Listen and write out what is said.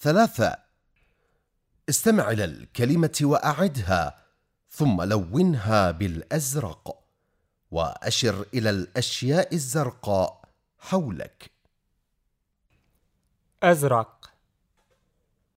ثلاثة. استمع إلى الكلمة وأعدها ثم لونها بالأزرق وأشر إلى الأشياء الزرقاء حولك. أزرق.